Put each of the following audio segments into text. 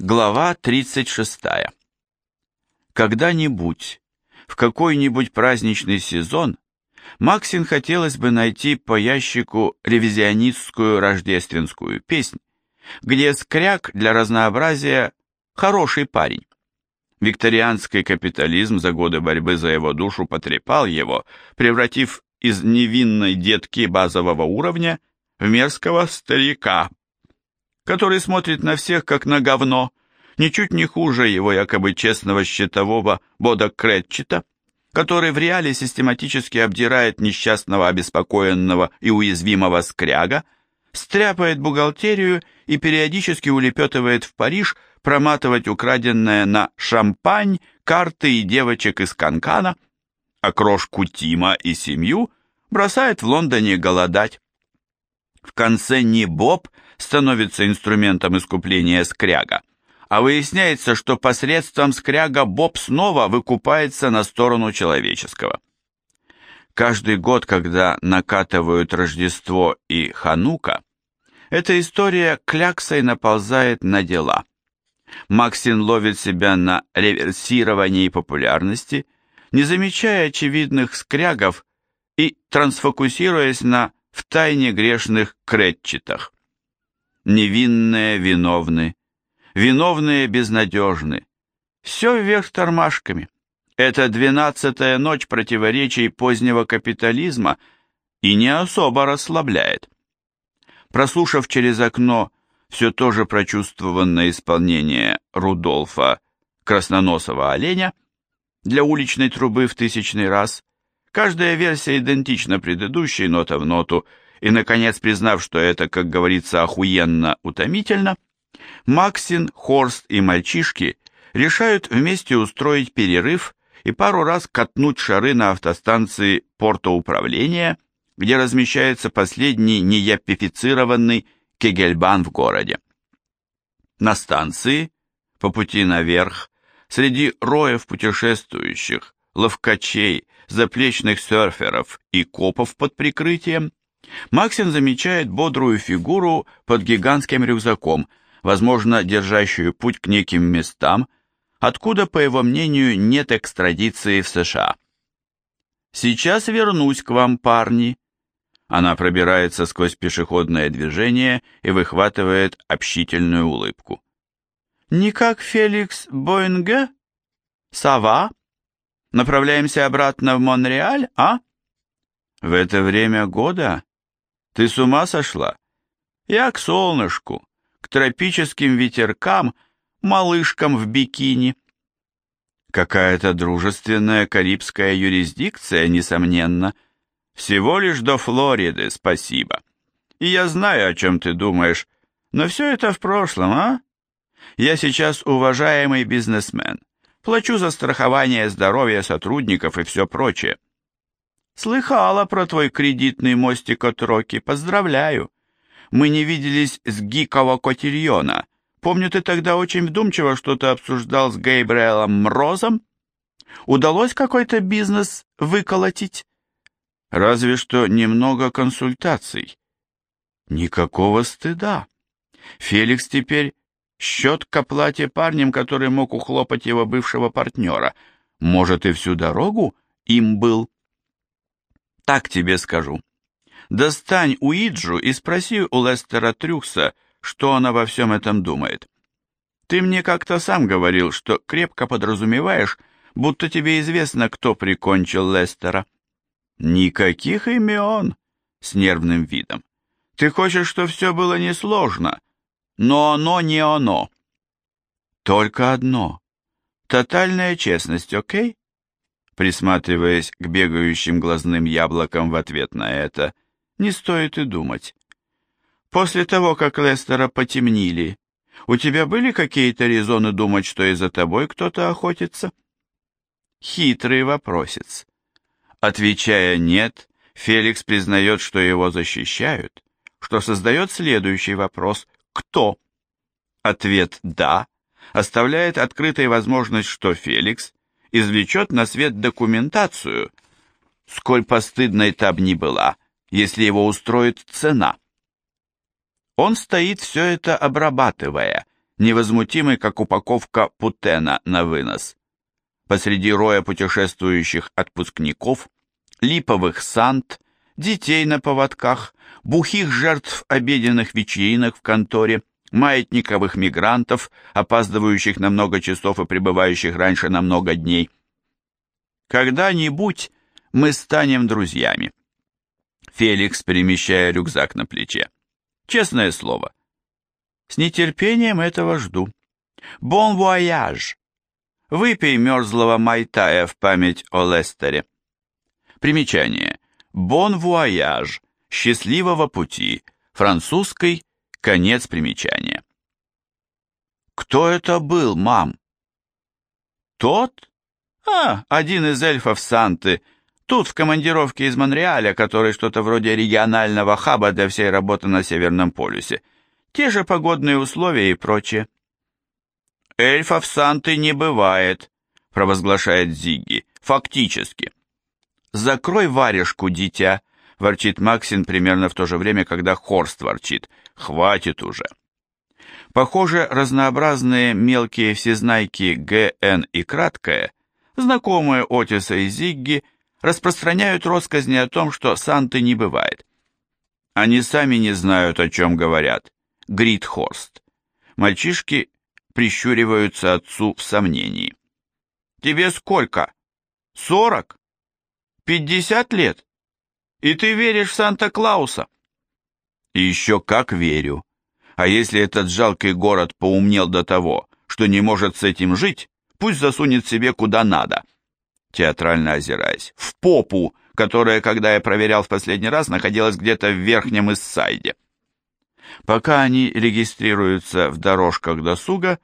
Глава 36. Когда-нибудь, в какой-нибудь праздничный сезон, Максин хотелось бы найти по ящику ревизионистскую рождественскую песнь, где скряк для разнообразия хороший парень. Викторианский капитализм за годы борьбы за его душу потрепал его, превратив из невинной детки базового уровня в мерзкого старика, который смотрит на всех как на говно, ничуть не хуже его якобы честного счетового Бода Кретчета, который в реале систематически обдирает несчастного, обеспокоенного и уязвимого скряга, стряпает бухгалтерию и периодически улепетывает в Париж проматывать украденное на шампань, карты и девочек из Канкана, а крошку Тима и семью бросает в Лондоне голодать. В конце не Боб становится инструментом искупления скряга, а выясняется, что посредством скряга Боб снова выкупается на сторону человеческого. Каждый год, когда накатывают Рождество и Ханука, эта история кляксой наползает на дела. Максин ловит себя на реверсировании популярности, не замечая очевидных скрягов и трансфокусируясь на втайне грешных кретчетах. Невинные виновны, виновные безнадежны. Все вверх тормашками. Это двенадцатая ночь противоречий позднего капитализма и не особо расслабляет. Прослушав через окно все то же прочувствованное исполнение Рудольфа красноносого оленя для уличной трубы в тысячный раз, каждая версия идентична предыдущей нота в ноту, и, наконец, признав, что это, как говорится, охуенно утомительно, Максин, Хорст и мальчишки решают вместе устроить перерыв и пару раз катнуть шары на автостанции портоуправления, где размещается последний неяпифицированный Кегельбан в городе. На станции, по пути наверх, среди роев путешествующих, ловкачей, заплечных серферов и копов под прикрытием, Максин замечает бодрую фигуру под гигантским рюкзаком, возможно, держащую путь к неким местам, откуда, по его мнению, нет экстрадиции в США. «Сейчас вернусь к вам, парни», она пробирается сквозь пешеходное движение и выхватывает общительную улыбку. «Не как Феликс Боинге? Сава? Направляемся обратно в Монреаль, а?» «В это время года? Ты с ума сошла? Я к солнышку, к тропическим ветеркам, малышкам в бикини». Какая-то дружественная карибская юрисдикция, несомненно, — всего лишь до Флориды, спасибо. И я знаю, о чем ты думаешь, но все это в прошлом, а? Я сейчас уважаемый бизнесмен. Плачу за страхование здоровья сотрудников и все прочее. Слыхала про твой кредитный мостик от Рокки, поздравляю. Мы не виделись с Гикова Котильона. Помню, ты тогда очень вдумчиво что-то обсуждал с Гейбриэлом Мрозом. Удалось какой-то бизнес выколотить? Разве что немного консультаций. Никакого стыда. Феликс теперь счет к оплате парнем, который мог ухлопать его бывшего партнера. Может, и всю дорогу им был. Так тебе скажу. Достань Уиджу и спроси у Лестера Трюкса, что он обо всем этом думает. Ты мне как-то сам говорил, что крепко подразумеваешь, будто тебе известно, кто прикончил Лестера. «Никаких имен!» — с нервным видом. «Ты хочешь, что все было несложно, но оно не оно». «Только одно. Тотальная честность, окей?» Присматриваясь к бегающим глазным яблокам в ответ на это, не стоит и думать. «После того, как Лестера потемнили, у тебя были какие-то резоны думать, что и за тобой кто-то охотится?» Хитрый вопросец. Отвечая «нет», Феликс признает, что его защищают, что создает следующий вопрос «кто?». Ответ «да» оставляет открытой возможность, что Феликс извлечет на свет документацию, сколь постыдной та б ни была, если его устроит цена. Он стоит все это обрабатывая, невозмутимый, как упаковка путена на вынос. Посреди роя путешествующих отпускников, липовых сант, детей на поводках, бухих жертв обеденных вечеринок в конторе, маятниковых мигрантов, опаздывающих на много часов и пребывающих раньше на много дней. Когда-нибудь мы станем друзьями. Феликс, перемещая рюкзак на плече. Честное слово. С нетерпением этого жду. Бон bon voyage. Выпей мерзлого майтая в память о Лестере. Примечание. Бон bon voyage. Счастливого пути. Французский. Конец примечания. Кто это был, мам? Тот? А, один из эльфов Санты. Тут в командировке из Монреаля, который что-то вроде регионального хаба для всей работы на Северном полюсе. Те же погодные условия и прочее. «Эльфов Санты не бывает», — провозглашает Зигги. «Фактически». «Закрой варежку, дитя», — ворчит Максин примерно в то же время, когда Хорст ворчит. «Хватит уже». Похоже, разнообразные мелкие всезнайки ГН и краткое, знакомые Отиса и Зигги, распространяют россказни о том, что Санты не бывает. Они сами не знают, о чем говорят. Гритхорст. Мальчишки прищуриваются отцу в сомнении. «Тебе сколько? Сорок? Пятьдесят лет? И ты веришь в Санта-Клауса?» «И еще как верю. А если этот жалкий город поумнел до того, что не может с этим жить, пусть засунет себе куда надо». Театрально озираясь. «В попу!» которая, когда я проверял в последний раз, находилась где-то в верхнем Иссайде. Пока они регистрируются в дорожках досуга,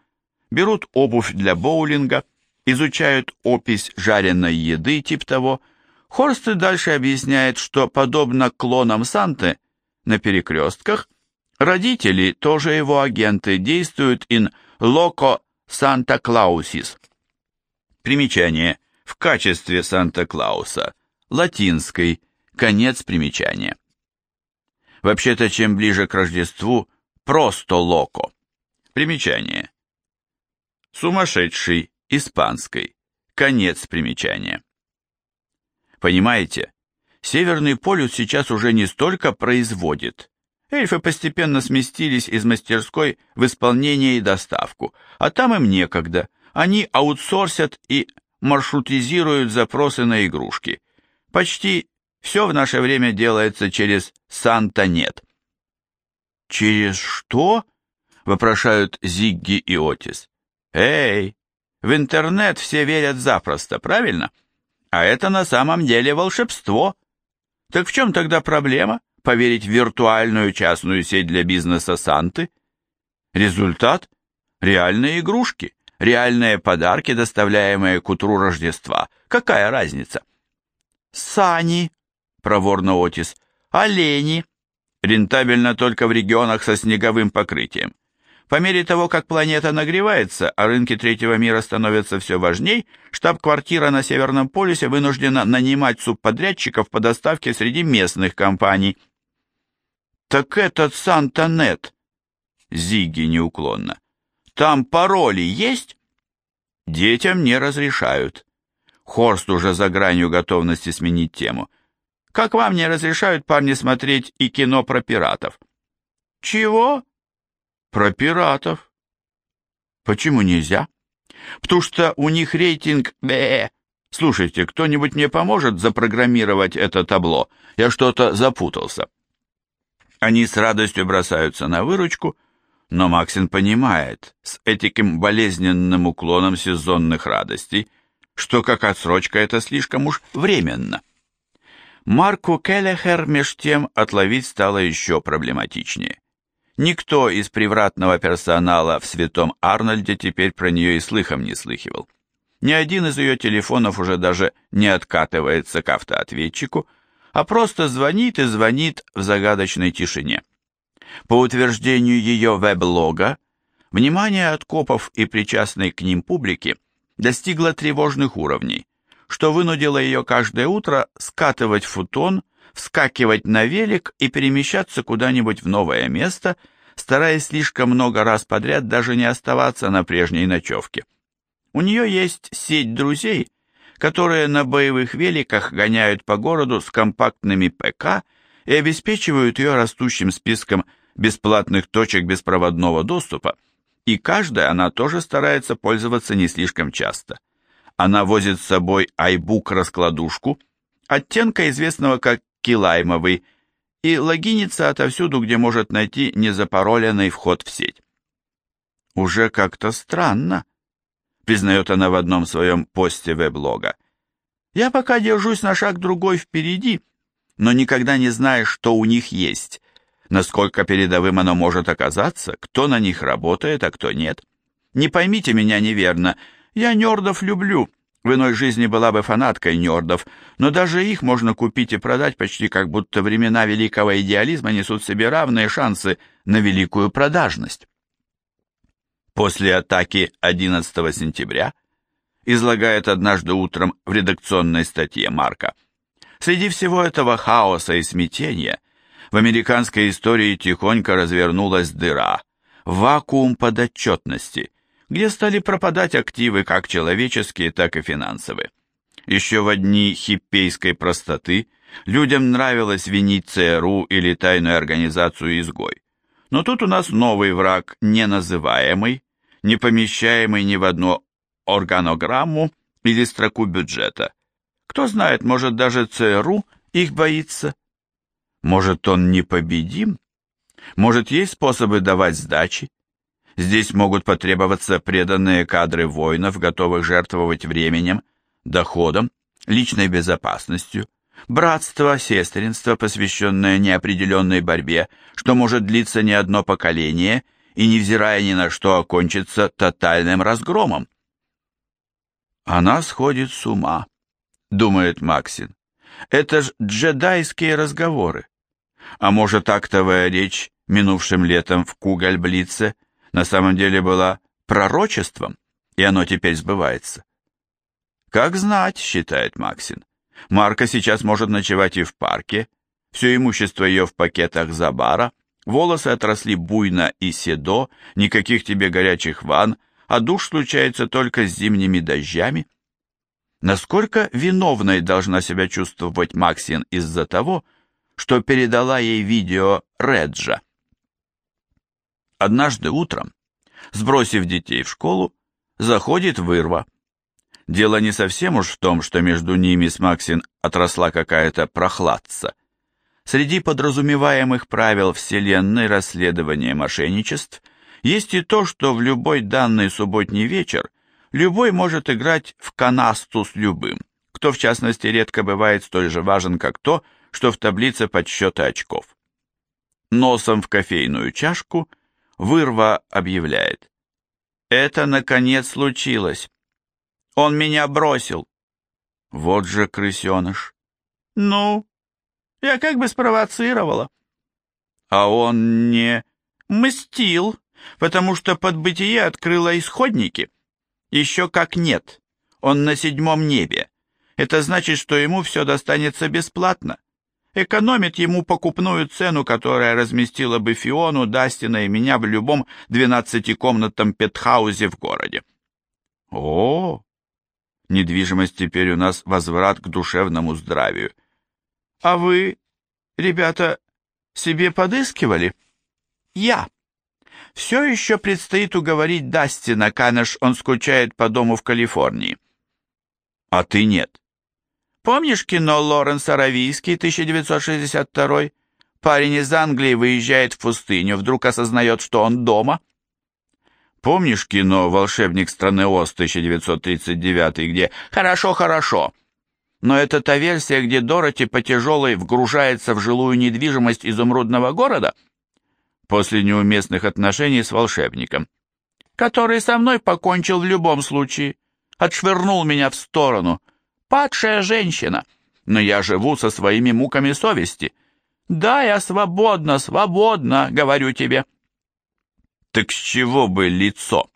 берут обувь для боулинга, изучают опись жареной еды, тип того, Хорст и дальше объясняет, что, подобно клонам Санты, на перекрестках, родители, тоже его агенты, действуют in loco Santa Clausis. Примечание. В качестве Санта-Клауса. Латинской. Конец примечания. Вообще-то, чем ближе к Рождеству, просто локо. Примечание. Сумасшедший, испанской. Конец примечания. Понимаете, Северный полюс сейчас уже не столько производит. Эльфы постепенно сместились из мастерской в исполнение и доставку, а там им некогда. Они аутсорсят и маршрутизируют запросы на игрушки. Почти все в наше время делается через Санта-нет. «Через что?» — вопрошают Зигги и Отис. Эй, в интернет все верят запросто, правильно? А это на самом деле волшебство. Так в чем тогда проблема поверить в виртуальную частную сеть для бизнеса Санты? Результат – реальные игрушки, реальные подарки, доставляемые к утру Рождества. Какая разница? Сани, проворно Отис, олени. Рентабельно только в регионах со снеговым покрытием. По мере того, как планета нагревается, а рынки третьего мира становятся все важней, штаб-квартира на Северном полюсе вынуждена нанимать субподрядчиков по доставке среди местных компаний. «Так этот Санта-Нет!» Зиги неуклонно. «Там пароли есть?» «Детям не разрешают». Хорст уже за гранью готовности сменить тему. «Как вам не разрешают, парни, смотреть и кино про пиратов?» «Чего?» Про пиратов. Почему нельзя? Потому что у них рейтинг бе. Слушайте, кто-нибудь мне поможет запрограммировать это табло? Я что-то запутался. Они с радостью бросаются на выручку, но Максин понимает, с этим болезненным уклоном сезонных радостей, что как отсрочка это слишком уж временно. Марку Келлехер меж тем отловить стало еще проблематичнее. Никто из привратного персонала в Святом Арнольде теперь про нее и слыхом не слыхивал. Ни один из ее телефонов уже даже не откатывается к автоответчику, а просто звонит и звонит в загадочной тишине. По утверждению ее веб-лога, внимание от копов и причастной к ним публики достигло тревожных уровней, что вынудило ее каждое утро скатывать футон вскакивать на велик и перемещаться куда-нибудь в новое место, стараясь слишком много раз подряд даже не оставаться на прежней ночевке. У нее есть сеть друзей, которые на боевых великах гоняют по городу с компактными ПК и обеспечивают ее растущим списком бесплатных точек беспроводного доступа, и каждая она тоже старается пользоваться не слишком часто. Она возит с собой iBook-раскладушку, оттенка известного как килаймовый, и логинится отовсюду, где может найти незапароленный вход в сеть. Уже как-то странно, признает она в одном своем посте веб-блога. Я пока держусь на шаг другой впереди, но никогда не знаешь, что у них есть, насколько передовым оно может оказаться, кто на них работает, а кто нет. Не поймите меня неверно, я нердов люблю, в иной жизни была бы фанаткой нердов, но даже их можно купить и продать почти как будто времена великого идеализма несут себе равные шансы на великую продажность после атаки 11 сентября, излагает однажды утром в редакционной статье Марка. Среди всего этого хаоса и смятения в американской истории тихонько развернулась дыра, вакуум подотчетности, где стали пропадать активы как человеческие, так и финансовые. Еще в дни хиппейской простоты людям нравилось винить ЦРУ или тайную организацию изгой. Но тут у нас новый враг, неназываемый, не помещаемый ни в одну органограмму или строку бюджета. Кто знает, может даже ЦРУ их боится. Может он непобедим? Может есть способы давать сдачи? Здесь могут потребоваться преданные кадры воинов, готовых жертвовать временем, доходом, личной безопасностью, братство, сестринство, посвященное неопределенной борьбе, что может длиться не одно поколение и, невзирая ни на что, окончится тотальным разгромом. Она сходит с ума, думает Максин. Это ж джедайские разговоры. А может, актовая речь минувшим летом в Кугальблице на самом деле была пророчеством, и оно теперь сбывается. Как знать, считает Максин. Марка сейчас может ночевать и в парке, все имущество ее в пакетах за бара, Волосы отросли буйно и седо, никаких тебе горячих ванн, а душ случается только с зимними дождями. Насколько виновной должна себя чувствовать Максин из-за того, что передала ей видео Реджа? Однажды утром, сбросив детей в школу, заходит вырва. Дело не совсем уж в том, что между ними с Максин отросла какая-то прохладца – Среди подразумеваемых правил Вселенной расследования мошенничеств есть и то, что в любой данный субботний вечер любой может играть в канасту с любым, кто в частности редко бывает столь же важен, как то, что в таблице подсчета очков. Носом в кофейную чашку вырва объявляет. Это, наконец, случилось. Он меня бросил. Вот же крысеныш. Ну, я как бы спровоцировала. А он не мстил, потому что подбытие открыло исходники. Еще как нет. Он на седьмом небе. Это значит, что ему все достанется бесплатно. Экономит ему покупную цену, которая разместила бы Фиону, Дастина и меня в любом двенадцатикомнатном пентхаузе в городе. О, недвижимость теперь у нас возврат к душевному здравию. А вы, ребята, себе подыскивали? Я. Все еще предстоит уговорить Дастина, Канеш, он скучает по дому в Калифорнии. А ты нет. Помнишь кино Лоренс Аравийский, 1962 Парень из Англии выезжает в пустыню, вдруг осознает, что он дома. Помнишь кино «Волшебник страны Оз» 1939, где «Хорошо, хорошо», но это та версия, где Дороти по тяжелой вгружается в жилую недвижимость изумрудного города после неуместных отношений с волшебником, который со мной покончил в любом случае, отшвырнул меня в сторону. Падшая женщина, но я живу со своими муками совести. Да, я свободна, свободна, говорю тебе. Так с чего бы лицо?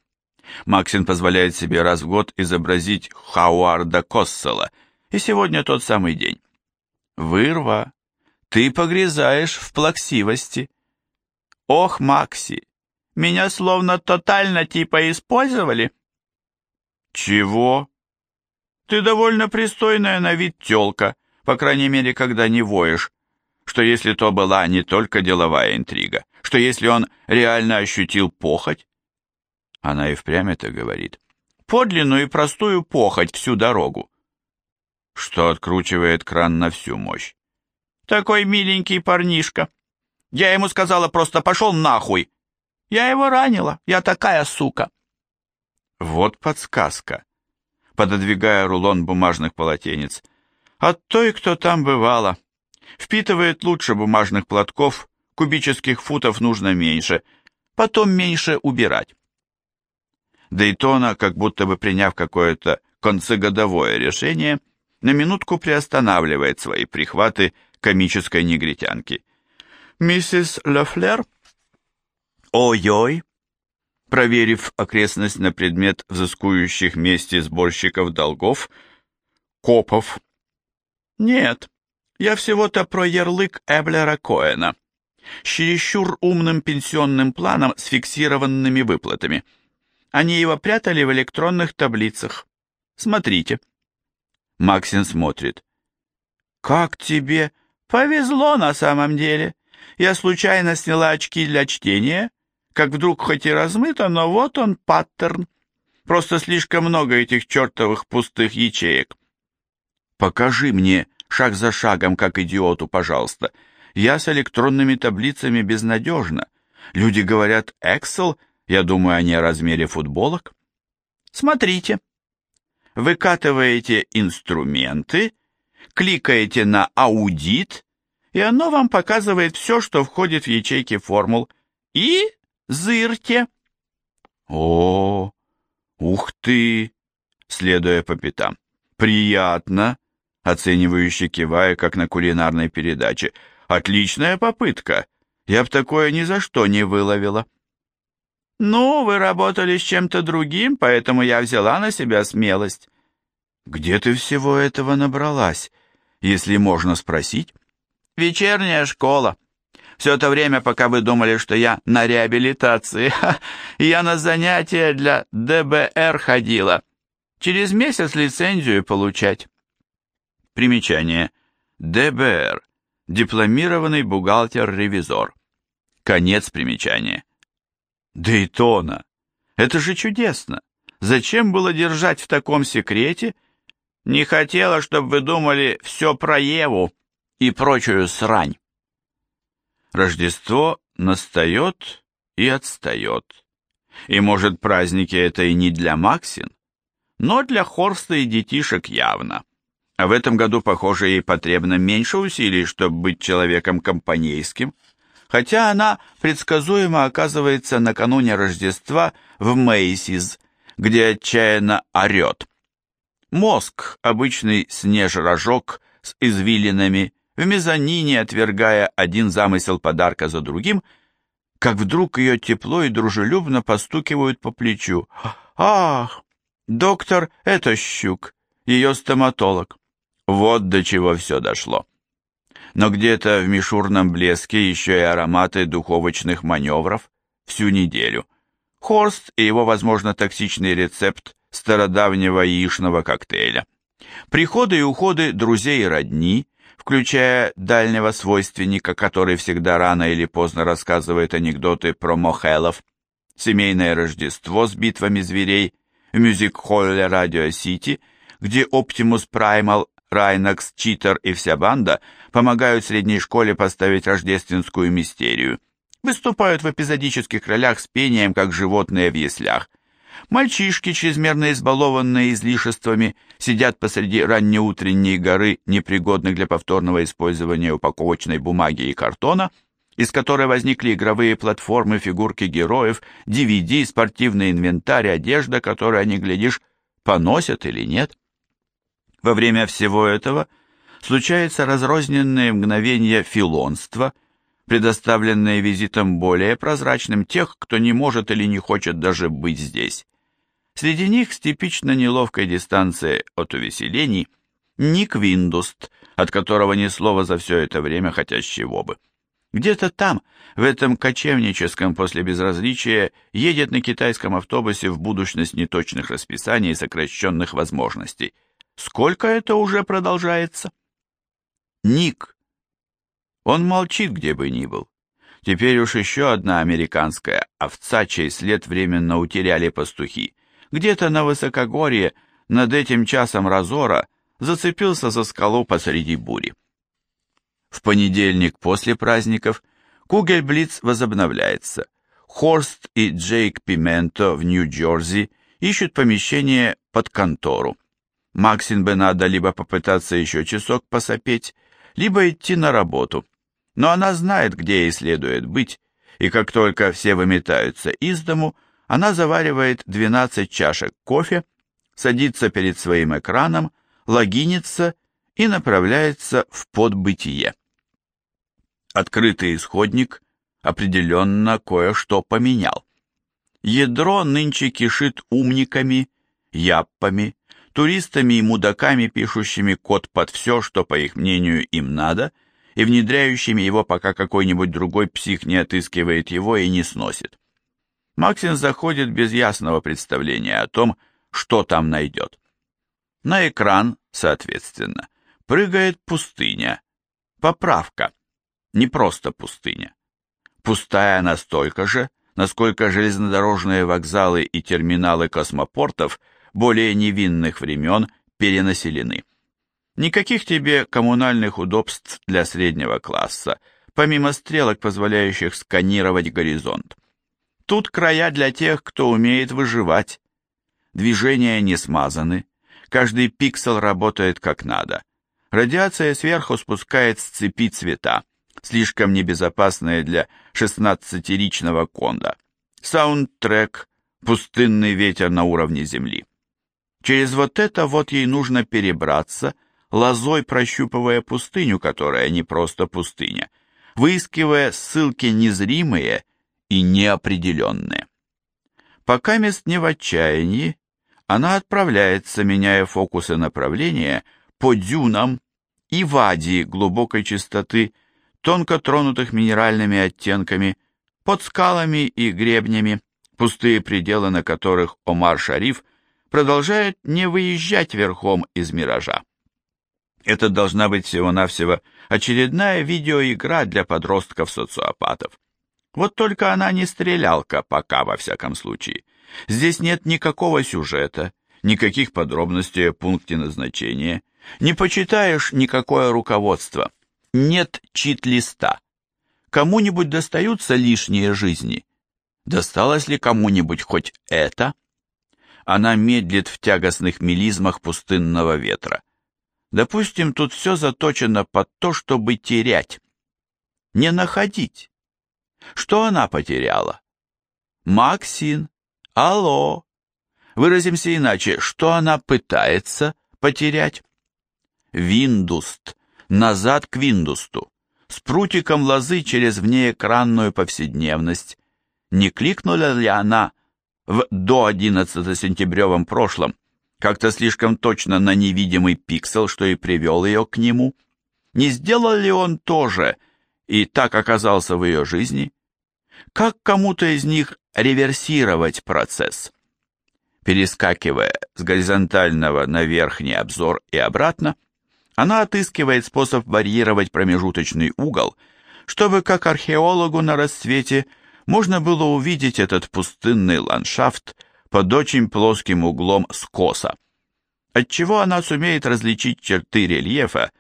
Максин позволяет себе раз в год изобразить Хауарда Коссела – и сегодня тот самый день. Вырва, ты погрязаешь в плаксивости. Ох, Макси, меня словно тотально типа использовали. Чего? Ты довольно пристойная на вид тёлка, по крайней мере, когда не воешь, что если то была не только деловая интрига, что если он реально ощутил похоть, она и впрямь это говорит, подлинную и простую похоть всю дорогу, что откручивает кран на всю мощь. Такой миленький парнишка. Я ему сказала просто «пошел нахуй». Я его ранила, я такая сука. Вот подсказка, пододвигая рулон бумажных полотенец. От той, кто там бывала. Впитывает лучше бумажных платков, кубических футов нужно меньше, потом меньше убирать. Дейтона, как будто бы приняв какое-то концегодовое решение, на минутку приостанавливает свои прихваты комической негритянки. «Миссис Лефлер?» «Ой-ой!» Проверив окрестность на предмет взыскующих вместе сборщиков долгов, копов. «Нет, я всего-то про ярлык Эблера Коэна, с чересчур умным пенсионным планом с фиксированными выплатами. Они его прятали в электронных таблицах. Смотрите». Максин смотрит. «Как тебе повезло на самом деле. Я случайно сняла очки для чтения, как вдруг хоть и размыто, но вот он паттерн. Просто слишком много этих чертовых пустых ячеек. Покажи мне шаг за шагом, как идиоту, пожалуйста. Я с электронными таблицами безнадежна. Люди говорят Excel, я думаю, они о размере футболок. Смотрите. Выкатываете инструменты, кликаете на «Аудит», и оно вам показывает все, что входит в ячейки формул. И зырьте. О, ух ты! Следуя по пятам. Приятно, оценивающе кивая, как на кулинарной передаче. Отличная попытка. Я б такое ни за что не выловила. «Ну, вы работали с чем-то другим, поэтому я взяла на себя смелость». «Где ты всего этого набралась, если можно спросить?» «Вечерняя школа. Все это время, пока вы думали, что я на реабилитации, я на занятия для ДБР ходила. Через месяц лицензию получать». Примечание. ДБР. Дипломированный бухгалтер-ревизор. Конец примечания. Дейтона. Это же чудесно. Зачем было держать в таком секрете? Не хотела, чтобы вы думали все про Еву и прочую срань. Рождество настает и отстает. И, может, праздники это и не для Максин, но для Хорста и детишек явно. А в этом году, похоже, ей потребно меньше усилий, чтобы быть человеком компанейским – хотя она предсказуемо оказывается накануне Рождества в Мейсис, где отчаянно орет. Мозг, обычный снежрожок с извилинами, в мезонине отвергая один замысел подарка за другим, как вдруг ее тепло и дружелюбно постукивают по плечу. «Ах, доктор это щук, ее стоматолог». Вот до чего все дошло но где-то в мишурном блеске еще и ароматы духовочных маневров всю неделю. Хорст и его, возможно, токсичный рецепт стародавнего яичного коктейля. Приходы и уходы друзей и родни, включая дальнего свойственника, который всегда рано или поздно рассказывает анекдоты про мохелов, семейное Рождество с битвами зверей в мюзик-холле Радио Сити, где Оптимус Праймал Райнакс, Читер и вся банда помогают средней школе поставить рождественскую мистерию. Выступают в эпизодических ролях с пением, как животные в яслях. Мальчишки, чрезмерно избалованные излишествами, сидят посреди раннеутренней горы, непригодных для повторного использования упаковочной бумаги и картона, из которой возникли игровые платформы, фигурки героев, DVD, спортивный инвентарь, одежда, которую они, глядишь, поносят или нет. Во время всего этого случаются разрозненные мгновения филонства, предоставленные визитом более прозрачным тех, кто не может или не хочет даже быть здесь. Среди них с типично неловкой дистанции от увеселений Ник Виндуст, от которого ни слова за все это время, хотя с чего бы. Где-то там, в этом кочевническом после безразличия, едет на китайском автобусе в будущность неточных расписаний и сокращенных возможностей. Сколько это уже продолжается? Ник. Он молчит, где бы ни был. Теперь уж еще одна американская овца, чей след временно утеряли пастухи. Где-то на высокогорье, над этим часом разора, зацепился за скалу посреди бури. В понедельник после праздников Кугельблиц возобновляется. Хорст и Джейк Пименто в Нью-Джерси ищут помещение под контору. Максин бы надо либо попытаться еще часок посопеть, либо идти на работу. Но она знает, где ей следует быть, и как только все выметаются из дому, она заваривает 12 чашек кофе, садится перед своим экраном, логинится и направляется в подбытие. Открытый исходник определенно кое-что поменял. Ядро нынче кишит умниками, яппами, туристами и мудаками, пишущими код под все, что, по их мнению, им надо, и внедряющими его, пока какой-нибудь другой псих не отыскивает его и не сносит. Максин заходит без ясного представления о том, что там найдет. На экран, соответственно, прыгает пустыня. Поправка. Не просто пустыня. Пустая настолько же, насколько железнодорожные вокзалы и терминалы космопортов более невинных времен перенаселены. Никаких тебе коммунальных удобств для среднего класса, помимо стрелок, позволяющих сканировать горизонт. Тут края для тех, кто умеет выживать. Движения не смазаны, каждый пиксел работает как надо. Радиация сверху спускает с цепи цвета, слишком небезопасные для 16-ричного конда. Саундтрек «Пустынный ветер на уровне земли». Через вот это вот ей нужно перебраться, лозой прощупывая пустыню, которая не просто пустыня, выискивая ссылки незримые и неопределенные. Пока мест не в отчаянии, она отправляется, меняя фокусы направления, по дюнам и вади глубокой чистоты, тонко тронутых минеральными оттенками, под скалами и гребнями, пустые пределы на которых Омар Шариф продолжает не выезжать верхом из миража. Это должна быть всего-навсего очередная видеоигра для подростков-социопатов. Вот только она не стрелялка пока, во всяком случае. Здесь нет никакого сюжета, никаких подробностей о пункте назначения, не почитаешь никакое руководство, нет чит-листа. Кому-нибудь достаются лишние жизни? Досталось ли кому-нибудь хоть это? Она медлит в тягостных мелизмах пустынного ветра. Допустим, тут все заточено под то, чтобы терять. Не находить. Что она потеряла? Максин, алло. Выразимся иначе, что она пытается потерять? Виндуст, назад к Виндусту, с прутиком лозы через внеэкранную повседневность. Не кликнула ли она в до 11 сентябревом прошлом, как-то слишком точно на невидимый пиксел, что и привел ее к нему? Не сделал ли он тоже и так оказался в ее жизни? Как кому-то из них реверсировать процесс? Перескакивая с горизонтального на верхний обзор и обратно, она отыскивает способ варьировать промежуточный угол, чтобы, как археологу на рассвете, можно было увидеть этот пустынный ландшафт под очень плоским углом скоса, отчего она сумеет различить черты рельефа,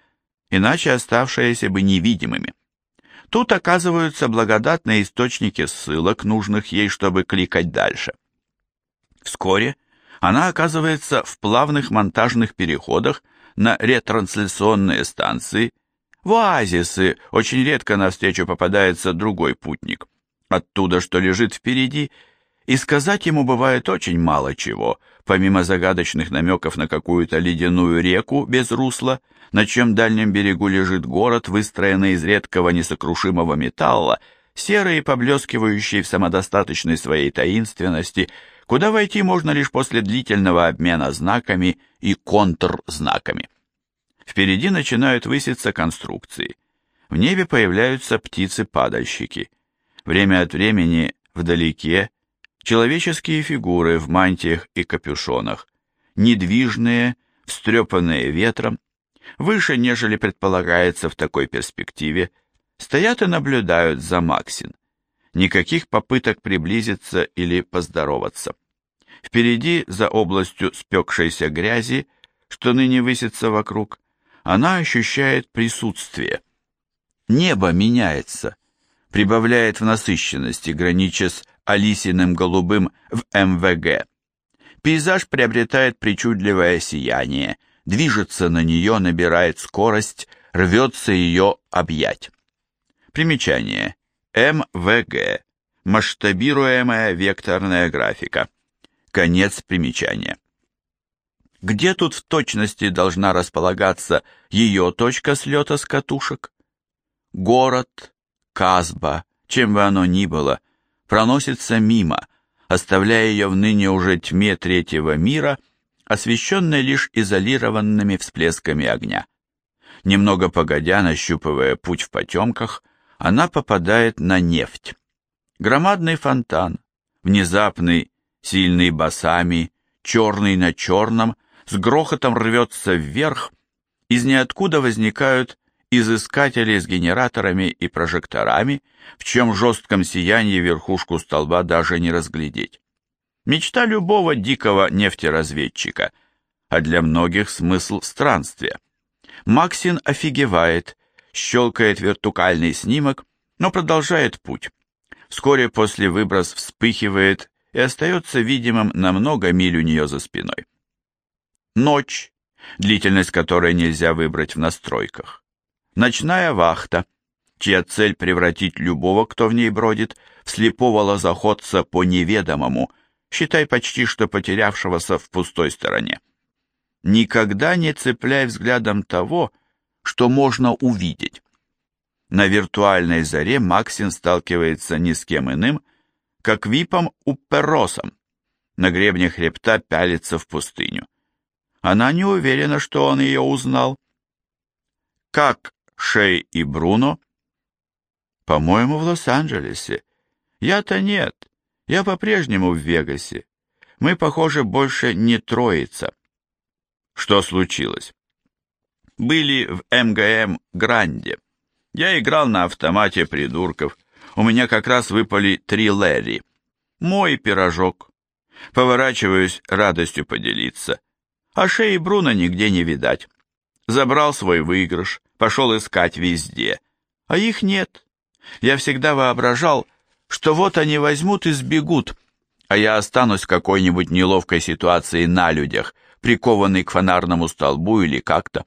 иначе оставшиеся бы невидимыми. Тут оказываются благодатные источники ссылок, нужных ей, чтобы кликать дальше. Вскоре она оказывается в плавных монтажных переходах на ретрансляционные станции, в оазисы очень редко навстречу попадается другой путник. Оттуда, что лежит впереди, и сказать ему бывает очень мало чего, помимо загадочных намеков на какую-то ледяную реку без русла, на чем дальнем берегу лежит город, выстроенный из редкого несокрушимого металла, серый и поблескивающий в самодостаточной своей таинственности, куда войти можно лишь после длительного обмена знаками и контрзнаками. Впереди начинают выситься конструкции. В небе появляются птицы-падальщики. Время от времени вдалеке человеческие фигуры в мантиях и капюшонах, недвижные, встрепанные ветром, выше, нежели предполагается в такой перспективе, стоят и наблюдают за Максин. Никаких попыток приблизиться или поздороваться. Впереди, за областью спекшейся грязи, что ныне высится вокруг, она ощущает присутствие. Небо меняется, прибавляет в насыщенности, гранича с Алисиным голубым в МВГ. Пейзаж приобретает причудливое сияние, движется на нее, набирает скорость, рвется ее объять. Примечание. МВГ. Масштабируемая векторная графика. Конец примечания. Где тут в точности должна располагаться ее точка слета с катушек? Город, Казба, чем бы оно ни было, проносится мимо, оставляя ее в ныне уже тьме третьего мира, освещенной лишь изолированными всплесками огня. Немного погодя, нащупывая путь в потемках, она попадает на нефть. Громадный фонтан, внезапный, сильный басами, черный на черном, с грохотом рвется вверх, из ниоткуда возникают изыскатели с генераторами и прожекторами, в чем жестком сиянии верхушку столба даже не разглядеть. Мечта любого дикого нефтеразведчика, а для многих смысл странствия. Максин офигевает, щелкает вертикальный снимок, но продолжает путь. Вскоре после выброс вспыхивает и остается видимым на много миль у нее за спиной. Ночь, длительность которой нельзя выбрать в настройках. Ночная вахта, чья цель превратить любого, кто в ней бродит, в слепого лозоходца по неведомому, считай почти что потерявшегося в пустой стороне. Никогда не цепляй взглядом того, что можно увидеть. На виртуальной заре Максин сталкивается ни с кем иным, как Випом Упперосом. На гребне хребта пялится в пустыню. Она не уверена, что он ее узнал. Как Шей и Бруно? По-моему, в Лос-Анджелесе. Я-то нет. Я по-прежнему в Вегасе. Мы, похоже, больше не троица. Что случилось? Были в МГМ Гранде. Я играл на автомате придурков. У меня как раз выпали три Лэри. Мой пирожок. Поворачиваюсь, радостью поделиться. А шеи Бруно нигде не видать. Забрал свой выигрыш, пошел искать везде. А их нет. Я всегда воображал, что вот они возьмут и сбегут, а я останусь в какой-нибудь неловкой ситуации на людях, прикованный к фонарному столбу или как-то.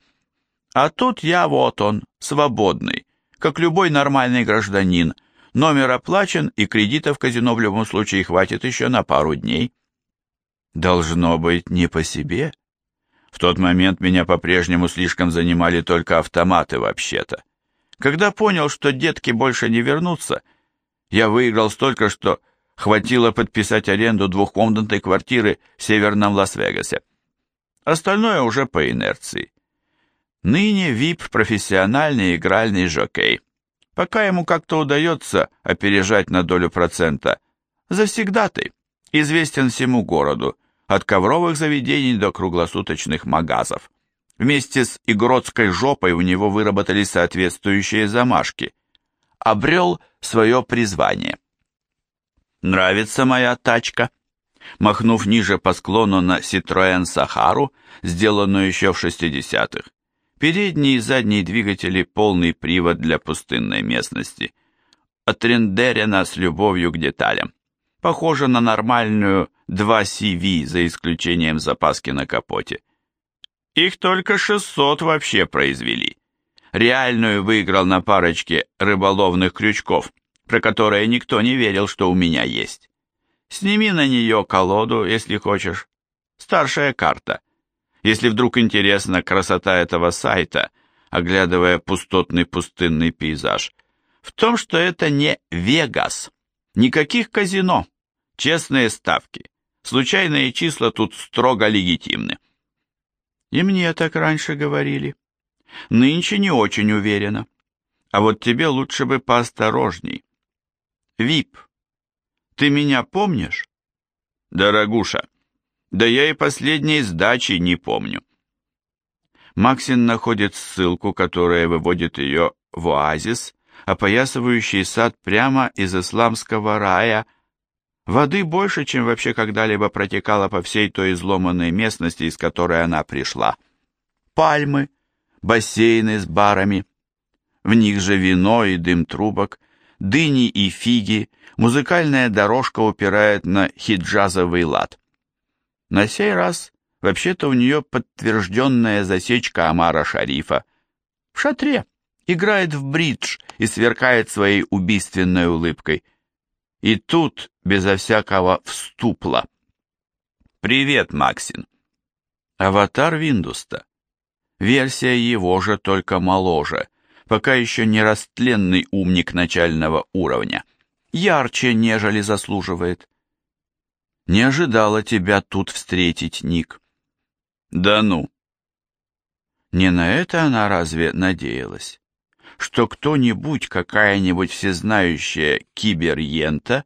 А тут я вот он, свободный, как любой нормальный гражданин. Номер оплачен, и кредита в казино в любом случае хватит еще на пару дней. Должно быть не по себе. В тот момент меня по-прежнему слишком занимали только автоматы вообще-то. Когда понял, что детки больше не вернутся, я выиграл столько, что хватило подписать аренду двухкомнатной квартиры в северном Лас-Вегасе. Остальное уже по инерции. Ныне ВИП – профессиональный игральный жокей. Пока ему как-то удается опережать на долю процента. Завсегдатый, известен всему городу, от ковровых заведений до круглосуточных магазов. Вместе с игротской жопой у него выработались соответствующие замашки. Обрел свое призвание. «Нравится моя тачка?» Махнув ниже по склону на Citroën Сахару, сделанную еще в 60-х, Передние и задние двигатели – полный привод для пустынной местности. Отрендерена с любовью к деталям. Похоже на нормальную 2CV, за исключением запаски на капоте. Их только 600 вообще произвели. Реальную выиграл на парочке рыболовных крючков, про которые никто не верил, что у меня есть. Сними на нее колоду, если хочешь. Старшая карта – если вдруг интересна красота этого сайта, оглядывая пустотный пустынный пейзаж, в том, что это не Вегас, никаких казино, честные ставки, случайные числа тут строго легитимны. И мне так раньше говорили. Нынче не очень уверена. А вот тебе лучше бы поосторожней. Вип, ты меня помнишь? Дорогуша, да я и последней сдачи не помню. Максин находит ссылку, которая выводит ее в оазис, опоясывающий сад прямо из исламского рая. Воды больше, чем вообще когда-либо протекало по всей той изломанной местности, из которой она пришла. Пальмы, бассейны с барами. В них же вино и дым трубок, дыни и фиги, музыкальная дорожка упирает на хиджазовый лад. На сей раз вообще-то у нее подтвержденная засечка Амара Шарифа. В шатре играет в бридж и сверкает своей убийственной улыбкой. И тут, безо всякого вступла. «Привет, Максин!» Аватар Виндуста. Версия его же, только моложе, пока еще не растленный умник начального уровня. Ярче, нежели заслуживает. Не ожидала тебя тут встретить, Ник. Да ну. Не на это она разве надеялась? Что кто-нибудь, какая-нибудь всезнающая киберьента,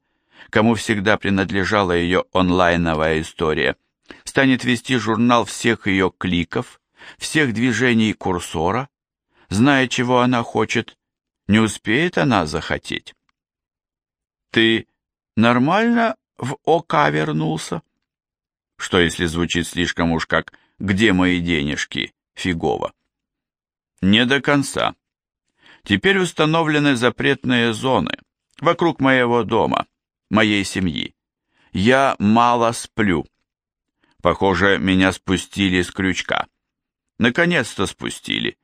кому всегда принадлежала ее онлайновая история, станет вести журнал всех ее кликов, всех движений курсора, зная, чего она хочет, не успеет она захотеть. Ты нормально в ОК вернулся? Что, если звучит слишком уж как «где мои денежки?» фигово? Не до конца. Теперь установлены запретные зоны вокруг моего дома, моей семьи. Я мало сплю. Похоже, меня спустили с крючка. Наконец-то спустили.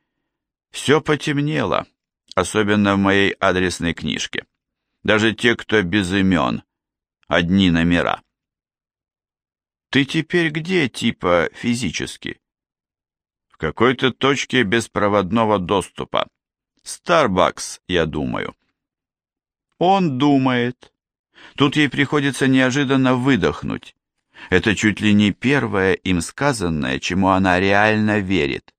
Все потемнело, особенно в моей адресной книжке. Даже те, кто без имен, одни номера. Ты теперь где, типа, физически? В какой-то точке беспроводного доступа. Starbucks, я думаю. Он думает. Тут ей приходится неожиданно выдохнуть. Это чуть ли не первое им сказанное, чему она реально верит.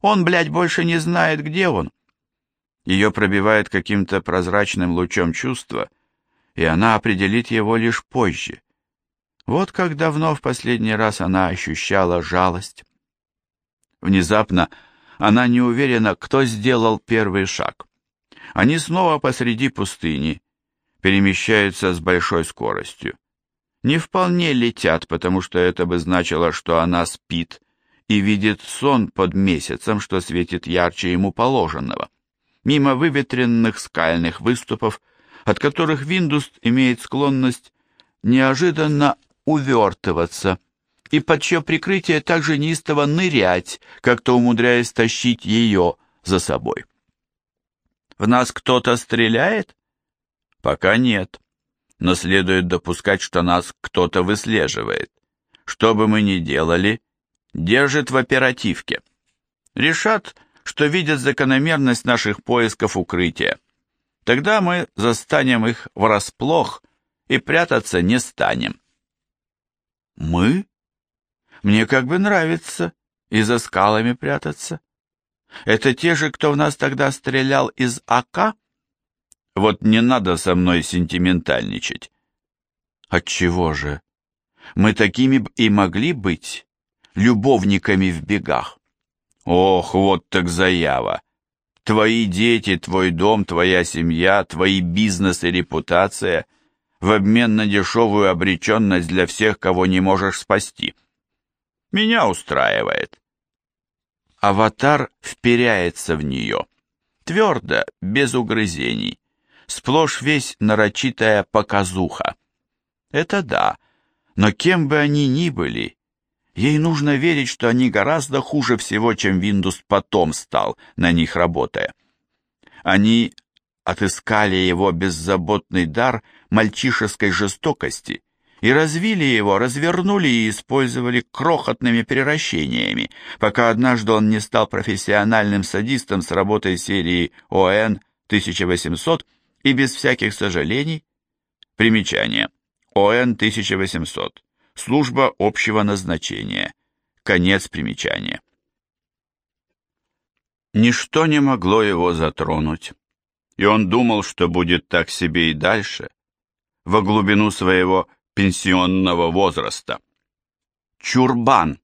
Он, блядь, больше не знает, где он. Ее пробивает каким-то прозрачным лучом чувства, и она определит его лишь позже. Вот как давно в последний раз она ощущала жалость. Внезапно она не уверена, кто сделал первый шаг. Они снова посреди пустыни, перемещаются с большой скоростью не вполне летят, потому что это бы значило, что она спит и видит сон под месяцем, что светит ярче ему положенного. Мимо выветренных скальных выступов, от которых Виндуст имеет склонность неожиданно увертываться, и под чье прикрытие также неистово нырять, как-то умудряясь тащить ее за собой. «В нас кто-то стреляет?» «Пока нет но следует допускать, что нас кто-то выслеживает. Что бы мы ни делали, держит в оперативке. Решат, что видят закономерность наших поисков укрытия. Тогда мы застанем их врасплох и прятаться не станем. Мы? Мне как бы нравится и за скалами прятаться. Это те же, кто в нас тогда стрелял из АК? Вот не надо со мной сентиментальничать. Отчего же? Мы такими и могли быть, любовниками в бегах. Ох, вот так заява. Твои дети, твой дом, твоя семья, твои бизнес и репутация в обмен на дешевую обреченность для всех, кого не можешь спасти. Меня устраивает. Аватар вперяется в нее. Твердо, без угрызений сплошь весь нарочитая показуха. Это да, но кем бы они ни были, ей нужно верить, что они гораздо хуже всего, чем Windows потом стал, на них работая. Они отыскали его беззаботный дар мальчишеской жестокости и развили его, развернули и использовали крохотными превращениями, пока однажды он не стал профессиональным садистом с работой серии ОН 1800 и без всяких сожалений. Примечание. ОН 1800. Служба общего назначения. Конец примечания. Ничто не могло его затронуть. и он думал, что будет так себе и дальше, во глубину своего пенсионного возраста. Чурбан.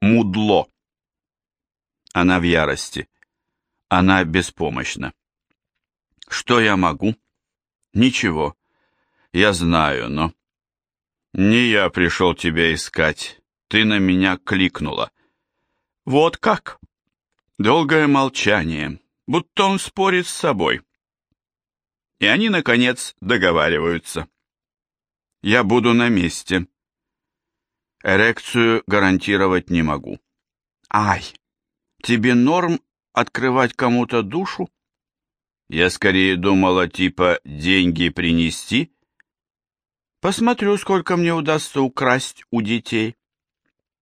Мудло. Она в ярости. Она беспомощна. Что я могу? Ничего. Я знаю, но... Не я пришел тебя искать. Ты на меня кликнула. Вот как? Долгое молчание, будто он спорит с собой. И они, наконец, договариваются. Я буду на месте. Эрекцию гарантировать не могу. Ай, тебе норм открывать кому-то душу? Я скорее думала, типа, деньги принести. Посмотрю, сколько мне удастся украсть у детей.